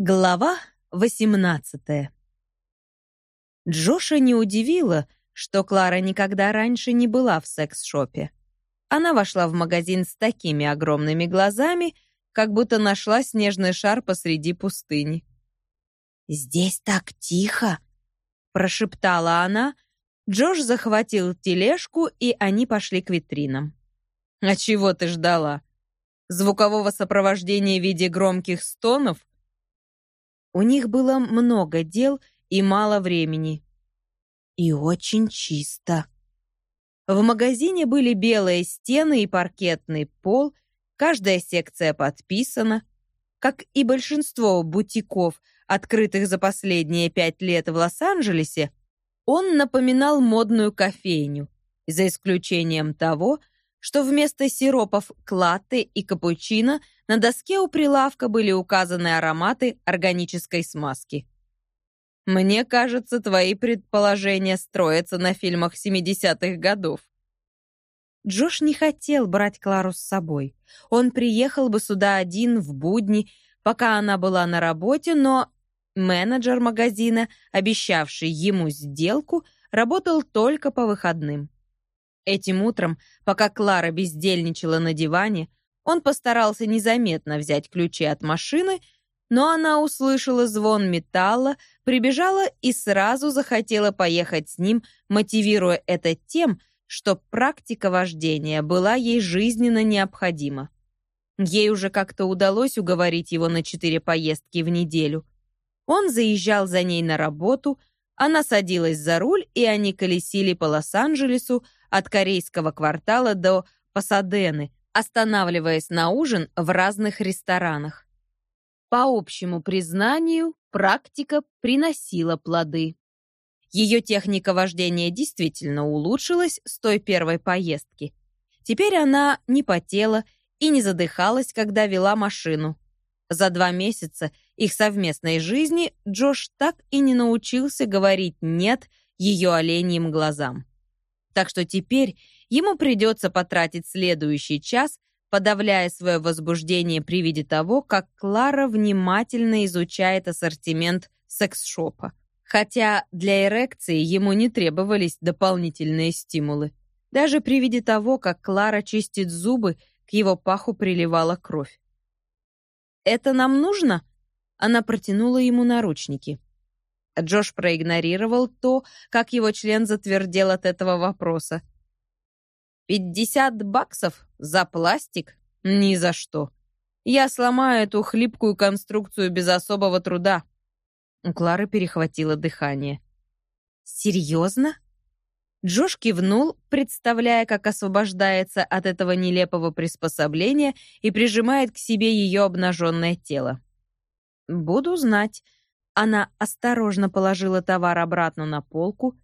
Глава 18 Джоша не удивило, что Клара никогда раньше не была в секс-шопе. Она вошла в магазин с такими огромными глазами, как будто нашла снежный шар посреди пустыни. «Здесь так тихо!» — прошептала она. Джош захватил тележку, и они пошли к витринам. «А чего ты ждала? Звукового сопровождения в виде громких стонов?» У них было много дел и мало времени. И очень чисто. В магазине были белые стены и паркетный пол, каждая секция подписана. Как и большинство бутиков, открытых за последние пять лет в Лос-Анджелесе, он напоминал модную кофейню, за исключением того, что вместо сиропов клатте и капучино на доске у прилавка были указаны ароматы органической смазки. Мне кажется, твои предположения строятся на фильмах 70-х годов. Джош не хотел брать Клару с собой. Он приехал бы сюда один в будни, пока она была на работе, но менеджер магазина, обещавший ему сделку, работал только по выходным. Этим утром, пока Клара бездельничала на диване, он постарался незаметно взять ключи от машины, но она услышала звон металла, прибежала и сразу захотела поехать с ним, мотивируя это тем, что практика вождения была ей жизненно необходима. Ей уже как-то удалось уговорить его на четыре поездки в неделю. Он заезжал за ней на работу, она садилась за руль, и они колесили по Лос-Анджелесу от корейского квартала до Пасадены, останавливаясь на ужин в разных ресторанах. По общему признанию, практика приносила плоды. Ее техника вождения действительно улучшилась с той первой поездки. Теперь она не потела и не задыхалась, когда вела машину. За два месяца их совместной жизни Джош так и не научился говорить «нет» ее оленьим глазам. Так что теперь ему придется потратить следующий час, подавляя свое возбуждение при виде того, как Клара внимательно изучает ассортимент секс-шопа. Хотя для эрекции ему не требовались дополнительные стимулы. Даже при виде того, как Клара чистит зубы, к его паху приливала кровь. «Это нам нужно?» Она протянула ему наручники. Джош проигнорировал то, как его член затвердел от этого вопроса. «Пятьдесят баксов за пластик? Ни за что. Я сломаю эту хлипкую конструкцию без особого труда». У Клары перехватило дыхание. «Серьезно?» Джош кивнул, представляя, как освобождается от этого нелепого приспособления и прижимает к себе ее обнаженное тело. «Буду знать», она осторожно положила товар обратно на полку.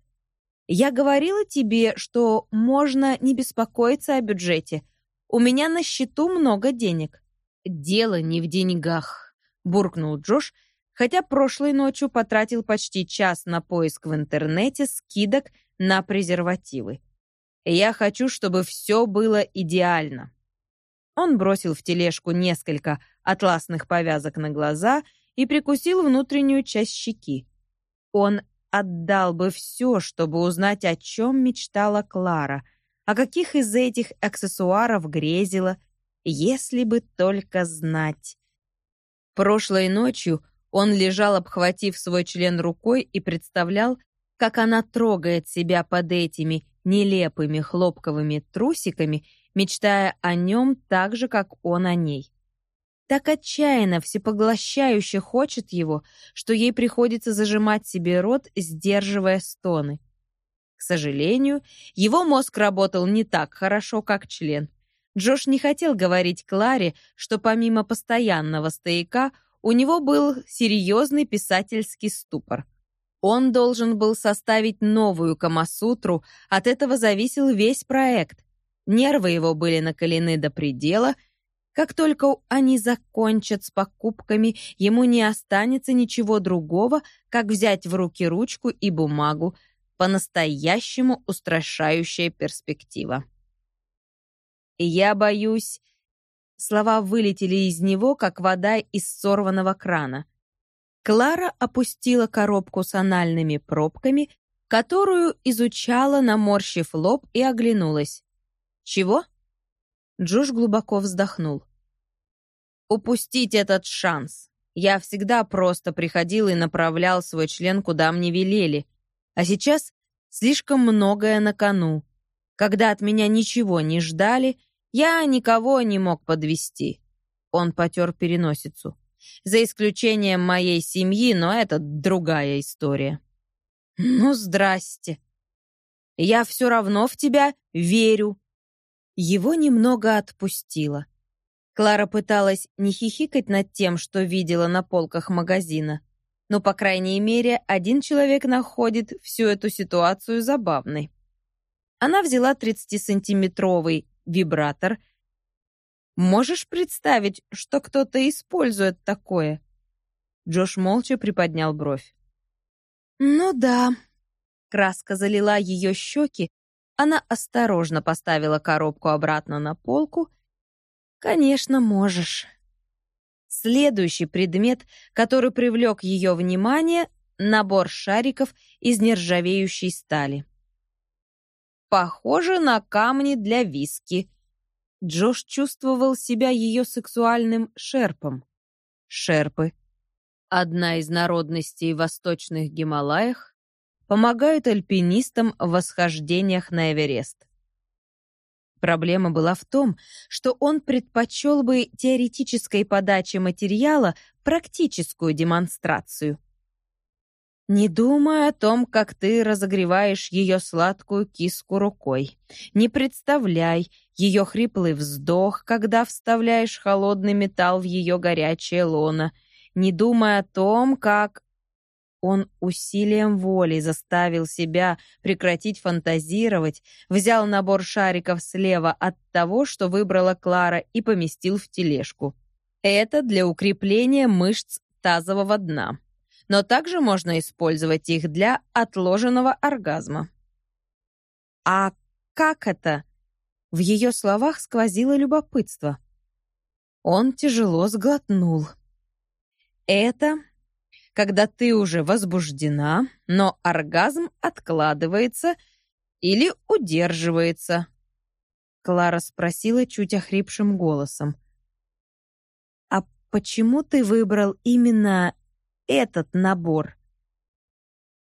«Я говорила тебе, что можно не беспокоиться о бюджете. У меня на счету много денег». «Дело не в деньгах», — буркнул Джош, хотя прошлой ночью потратил почти час на поиск в интернете скидок на презервативы. «Я хочу, чтобы все было идеально». Он бросил в тележку несколько атласных повязок на глаза и прикусил внутреннюю часть щеки. Он отдал бы все, чтобы узнать, о чем мечтала Клара, о каких из этих аксессуаров грезила, если бы только знать. Прошлой ночью он лежал, обхватив свой член рукой и представлял, как она трогает себя под этими нелепыми хлопковыми трусиками, мечтая о нем так же, как он о ней так отчаянно, всепоглощающе хочет его, что ей приходится зажимать себе рот, сдерживая стоны. К сожалению, его мозг работал не так хорошо, как член. Джош не хотел говорить Кларе, что помимо постоянного стояка у него был серьезный писательский ступор. Он должен был составить новую Камасутру, от этого зависел весь проект. Нервы его были накалены до предела — как только они закончат с покупками, ему не останется ничего другого, как взять в руки ручку и бумагу. По-настоящему устрашающая перспектива. «Я боюсь...» Слова вылетели из него, как вода из сорванного крана. Клара опустила коробку с анальными пробками, которую изучала, наморщив лоб, и оглянулась. «Чего?» Джош глубоко вздохнул. «Упустить этот шанс. Я всегда просто приходил и направлял свой член, куда мне велели. А сейчас слишком многое на кону. Когда от меня ничего не ждали, я никого не мог подвести. Он потер переносицу за исключением моей семьи, но это другая история. Ну, здрасте. Я все равно в тебя верю. Его немного отпустило. Клара пыталась не хихикать над тем, что видела на полках магазина. Но, по крайней мере, один человек находит всю эту ситуацию забавной. Она взяла 30-сантиметровый вибратор — Можешь представить, что кто-то использует такое?» Джош молча приподнял бровь. «Ну да». Краска залила ее щеки. Она осторожно поставила коробку обратно на полку. «Конечно, можешь». Следующий предмет, который привлек ее внимание — набор шариков из нержавеющей стали. «Похоже на камни для виски», Джош чувствовал себя ее сексуальным шерпом. Шерпы. Одна из народностей в восточных Гималаях помогают альпинистам в восхождениях на Эверест. Проблема была в том, что он предпочел бы теоретической подаче материала практическую демонстрацию. Не думай о том, как ты разогреваешь ее сладкую киску рукой. Не представляй ее хриплый вздох, когда вставляешь холодный металл в ее горячее лоно. Не думай о том, как... Он усилием воли заставил себя прекратить фантазировать, взял набор шариков слева от того, что выбрала Клара, и поместил в тележку. Это для укрепления мышц тазового дна но также можно использовать их для отложенного оргазма. А как это? В ее словах сквозило любопытство. Он тяжело сглотнул. Это когда ты уже возбуждена, но оргазм откладывается или удерживается. Клара спросила чуть охрипшим голосом. «А почему ты выбрал именно этот набор.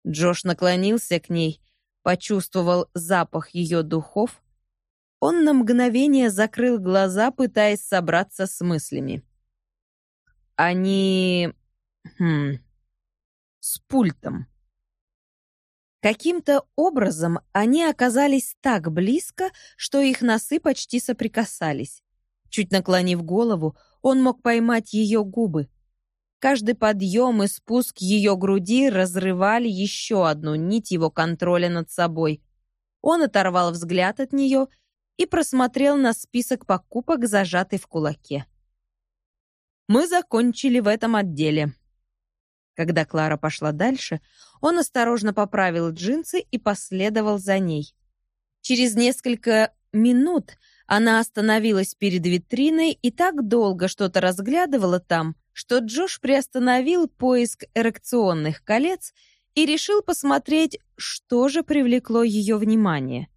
Джош наклонился к ней, почувствовал запах ее духов. Он на мгновение закрыл глаза, пытаясь собраться с мыслями. Они... Хм... С пультом. Каким-то образом они оказались так близко, что их носы почти соприкасались. Чуть наклонив голову, он мог поймать ее губы. Каждый подъем и спуск ее груди разрывали еще одну нить его контроля над собой. Он оторвал взгляд от нее и просмотрел на список покупок, зажатый в кулаке. «Мы закончили в этом отделе». Когда Клара пошла дальше, он осторожно поправил джинсы и последовал за ней. Через несколько минут она остановилась перед витриной и так долго что-то разглядывала там, что Джош приостановил поиск эрекционных колец и решил посмотреть, что же привлекло ее внимание.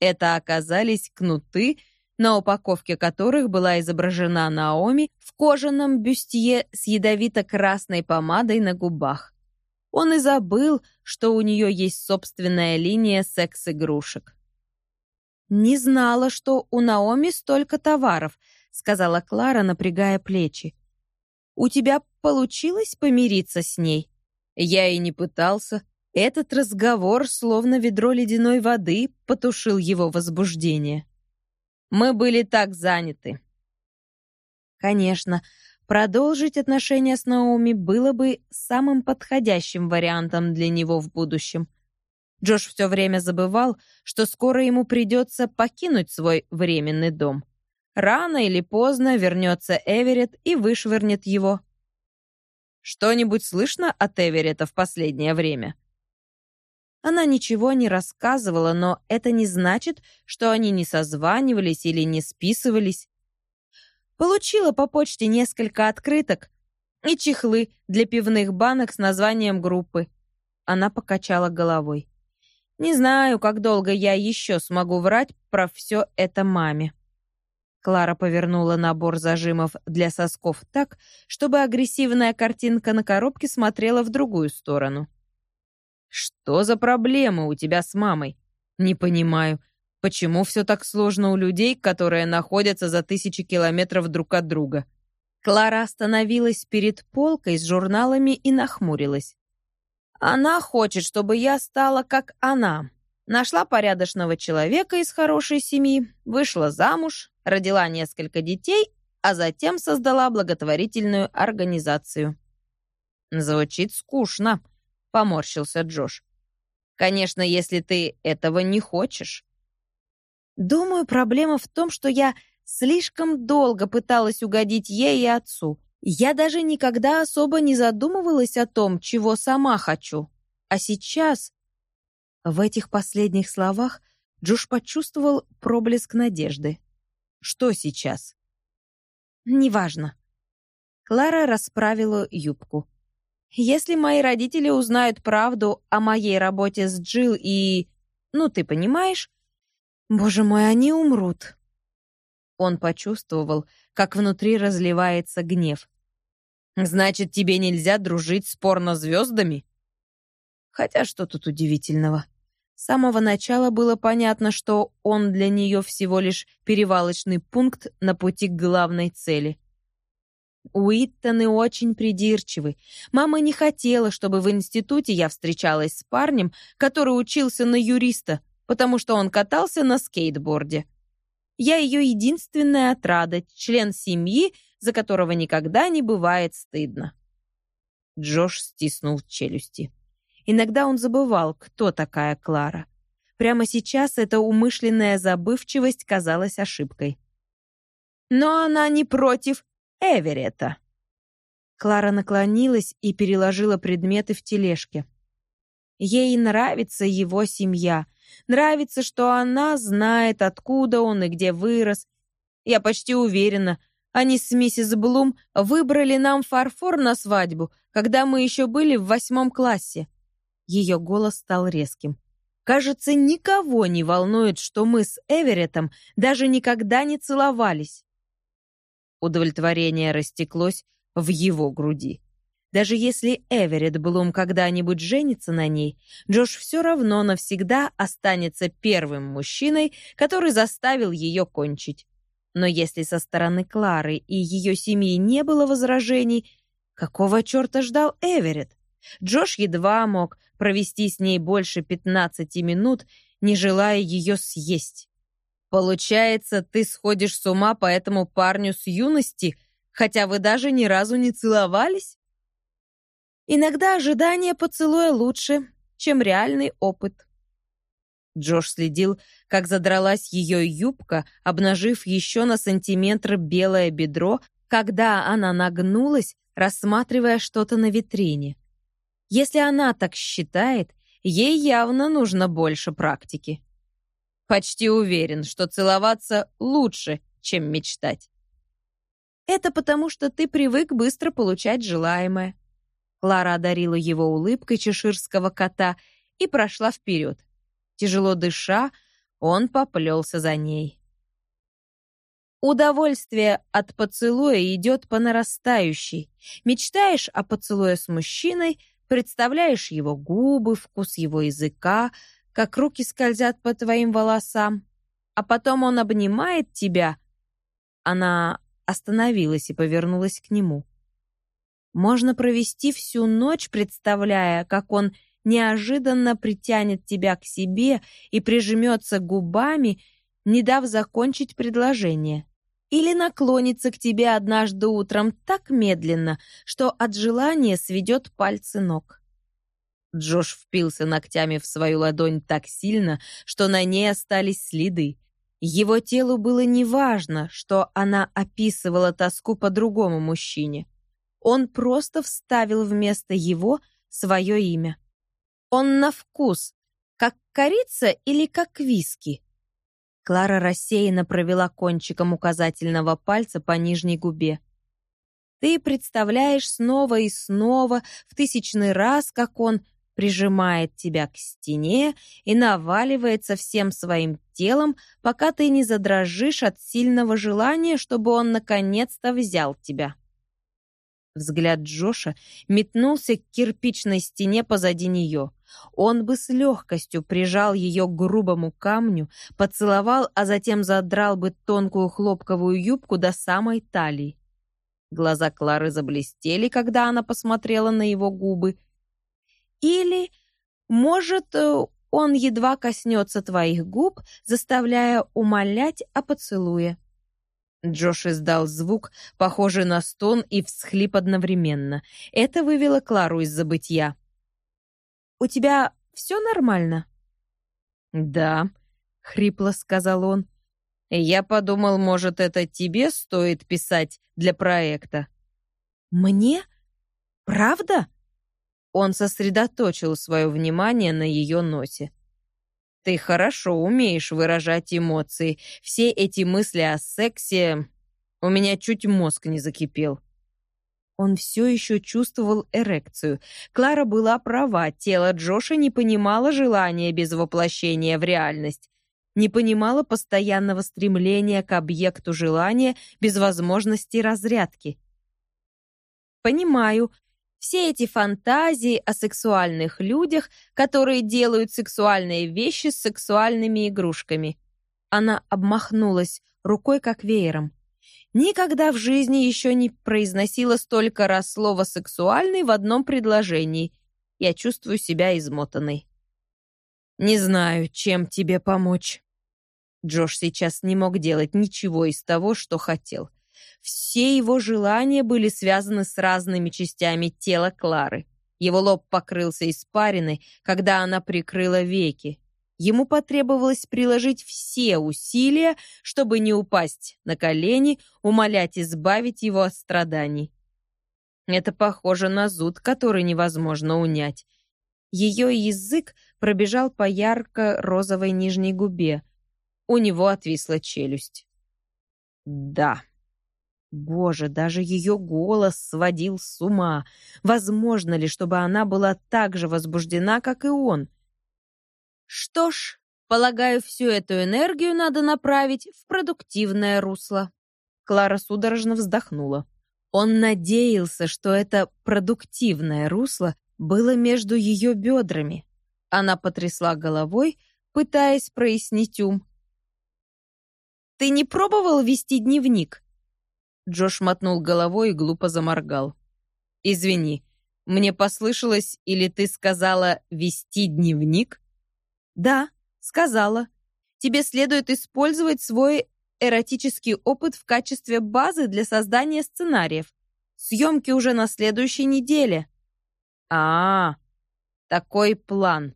Это оказались кнуты, на упаковке которых была изображена Наоми в кожаном бюстье с ядовито-красной помадой на губах. Он и забыл, что у нее есть собственная линия секс-игрушек. «Не знала, что у Наоми столько товаров», — сказала Клара, напрягая плечи. У тебя получилось помириться с ней? Я и не пытался. Этот разговор, словно ведро ледяной воды, потушил его возбуждение. Мы были так заняты. Конечно, продолжить отношения с Наоми было бы самым подходящим вариантом для него в будущем. Джош все время забывал, что скоро ему придется покинуть свой временный дом. Рано или поздно вернется Эверетт и вышвырнет его. Что-нибудь слышно от Эверетта в последнее время? Она ничего не рассказывала, но это не значит, что они не созванивались или не списывались. Получила по почте несколько открыток. И чехлы для пивных банок с названием группы. Она покачала головой. Не знаю, как долго я еще смогу врать про все это маме. Клара повернула набор зажимов для сосков так, чтобы агрессивная картинка на коробке смотрела в другую сторону. «Что за проблемы у тебя с мамой? Не понимаю, почему все так сложно у людей, которые находятся за тысячи километров друг от друга?» Клара остановилась перед полкой с журналами и нахмурилась. «Она хочет, чтобы я стала как она. Нашла порядочного человека из хорошей семьи, вышла замуж, родила несколько детей, а затем создала благотворительную организацию. «Звучит скучно», — поморщился Джош. «Конечно, если ты этого не хочешь». «Думаю, проблема в том, что я слишком долго пыталась угодить ей и отцу. Я даже никогда особо не задумывалась о том, чего сама хочу. А сейчас...» В этих последних словах Джош почувствовал проблеск надежды. Что сейчас? Неважно. Клара расправила юбку. Если мои родители узнают правду о моей работе с Джилл и... Ну, ты понимаешь? Боже мой, они умрут. Он почувствовал, как внутри разливается гнев. Значит, тебе нельзя дружить с порнозвездами? Хотя что тут удивительного? С самого начала было понятно, что он для нее всего лишь перевалочный пункт на пути к главной цели. Уиттоны очень придирчивы. Мама не хотела, чтобы в институте я встречалась с парнем, который учился на юриста, потому что он катался на скейтборде. Я ее единственная отрада, член семьи, за которого никогда не бывает стыдно. Джош стиснул челюсти. Иногда он забывал, кто такая Клара. Прямо сейчас эта умышленная забывчивость казалась ошибкой. Но она не против Эверетта. Клара наклонилась и переложила предметы в тележке. Ей нравится его семья. Нравится, что она знает, откуда он и где вырос. Я почти уверена, они с миссис Блум выбрали нам фарфор на свадьбу, когда мы еще были в восьмом классе. Ее голос стал резким. Кажется, никого не волнует, что мы с Эверетом даже никогда не целовались. Удовлетворение растеклось в его груди. Даже если Эверет Блум когда-нибудь женится на ней, Джош все равно навсегда останется первым мужчиной, который заставил ее кончить. Но если со стороны Клары и ее семьи не было возражений, какого черта ждал Эверет? Джош едва мог провести с ней больше 15 минут, не желая ее съесть. Получается, ты сходишь с ума по этому парню с юности, хотя вы даже ни разу не целовались? Иногда ожидание поцелуя лучше, чем реальный опыт. Джош следил, как задралась ее юбка, обнажив еще на сантиметр белое бедро, когда она нагнулась, рассматривая что-то на витрине. Если она так считает, ей явно нужно больше практики. Почти уверен, что целоваться лучше, чем мечтать. Это потому, что ты привык быстро получать желаемое. Клара одарила его улыбкой чеширского кота и прошла вперед. Тяжело дыша, он поплелся за ней. Удовольствие от поцелуя идет по нарастающей. Мечтаешь о поцелуе с мужчиной, Представляешь его губы, вкус его языка, как руки скользят по твоим волосам, а потом он обнимает тебя. Она остановилась и повернулась к нему. Можно провести всю ночь, представляя, как он неожиданно притянет тебя к себе и прижмется губами, не дав закончить предложение или наклонится к тебе однажды утром так медленно, что от желания сведет пальцы ног. Джош впился ногтями в свою ладонь так сильно, что на ней остались следы. Его телу было неважно, что она описывала тоску по другому мужчине. Он просто вставил вместо его свое имя. Он на вкус, как корица или как виски. Клара рассеянно провела кончиком указательного пальца по нижней губе. Ты представляешь снова и снова, в тысячный раз, как он прижимает тебя к стене и наваливается всем своим телом, пока ты не задрожишь от сильного желания, чтобы он наконец-то взял тебя. Взгляд Джоша метнулся к кирпичной стене позади нее. Он бы с легкостью прижал ее к грубому камню, поцеловал, а затем задрал бы тонкую хлопковую юбку до самой талии. Глаза Клары заблестели, когда она посмотрела на его губы. Или, может, э, он едва коснется твоих губ, заставляя умолять о поцелуе. Джош издал звук, похожий на стон и всхлип одновременно. Это вывело Клару из забытья. «У тебя все нормально?» «Да», — хрипло сказал он. «Я подумал, может, это тебе стоит писать для проекта». «Мне? Правда?» Он сосредоточил свое внимание на ее носе. Ты хорошо умеешь выражать эмоции. Все эти мысли о сексе... У меня чуть мозг не закипел. Он все еще чувствовал эрекцию. Клара была права, тело Джоша не понимало желания без воплощения в реальность. Не понимало постоянного стремления к объекту желания без возможности разрядки. «Понимаю, все эти фантазии о сексуальных людях, которые делают сексуальные вещи с сексуальными игрушками. Она обмахнулась рукой как веером. Никогда в жизни еще не произносила столько раз слово «сексуальный» в одном предложении. Я чувствую себя измотанной. «Не знаю, чем тебе помочь». Джош сейчас не мог делать ничего из того, что хотел. Все его желания были связаны с разными частями тела Клары. Его лоб покрылся испариной, когда она прикрыла веки. Ему потребовалось приложить все усилия, чтобы не упасть на колени, умолять избавить его от страданий. Это похоже на зуд, который невозможно унять. Ее язык пробежал по ярко-розовой нижней губе. У него отвисла челюсть. «Да». Боже, даже ее голос сводил с ума. Возможно ли, чтобы она была так же возбуждена, как и он? Что ж, полагаю, всю эту энергию надо направить в продуктивное русло. Клара судорожно вздохнула. Он надеялся, что это продуктивное русло было между ее бедрами. Она потрясла головой, пытаясь прояснить ум. «Ты не пробовал вести дневник?» Джош мотнул головой и глупо заморгал. «Извини, мне послышалось, или ты сказала «вести дневник»?» «Да, сказала. Тебе следует использовать свой эротический опыт в качестве базы для создания сценариев. Съемки уже на следующей неделе». А, -а, -а такой план.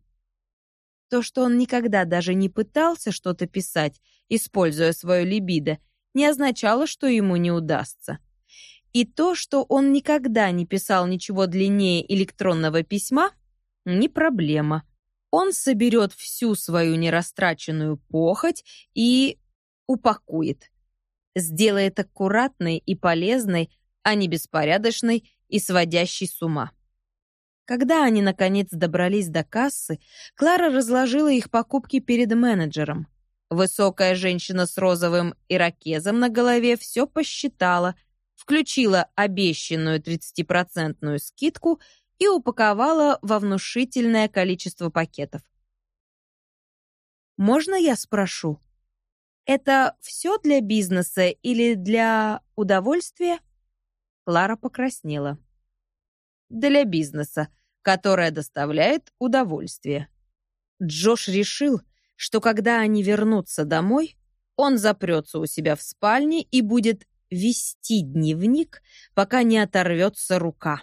То, что он никогда даже не пытался что-то писать, используя свое либидо, не означало, что ему не удастся. И то, что он никогда не писал ничего длиннее электронного письма, не проблема. Он соберет всю свою нерастраченную похоть и упакует. Сделает аккуратной и полезной, а не беспорядочной и сводящей с ума. Когда они, наконец, добрались до кассы, Клара разложила их покупки перед менеджером. Высокая женщина с розовым ирокезом на голове все посчитала, включила обещанную 30% скидку и упаковала во внушительное количество пакетов. «Можно я спрошу? Это все для бизнеса или для удовольствия?» Клара покраснела. «Для бизнеса, которое доставляет удовольствие». Джош решил, что когда они вернутся домой, он запрется у себя в спальне и будет вести дневник, пока не оторвется рука.